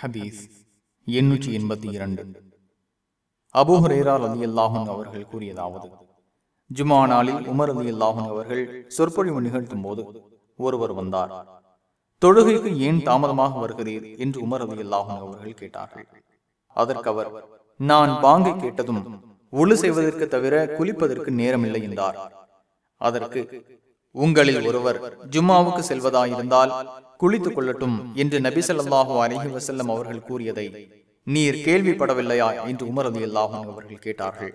ஹபீஸ் எண்ணூற்றி எண்பத்தி இரண்டு. அபூஹரேரா அலி அல்லாஹன் அவர்கள் கூறியதாவது ஜுமா நாளில் உமர் அலி அல்லாஹன் அவர்கள் சொற்பொழிவு நிகழ்த்தும் போது ஒருவர் வந்தார். தொழுகைக்கு ஏன் தாமதமாக வருகிறீர்? என்று உமர் அலி அல்லாஹன் அவர்கள் கேட்டார்கள். அதற்கு அவர் நான் பாங்கை கேட்டதும் ஒழு செய்வதற்கு தவிர குளிப்பதற்கு நேரமில்லை என்றார். அதற்கு உங்களில் ஒருவர் ஜும்மாவுக்கு செல்வதாயிருந்தால் குளித்துக் கொள்ளட்டும் என்று நபி ஸல்லல்லாஹு அலைஹி அவர்கள் கூறியதை நீர் கேள்விப்படவில்லையா? என்று உமரது அல்லாஹும் அவர்கள் கேட்டார்கள்.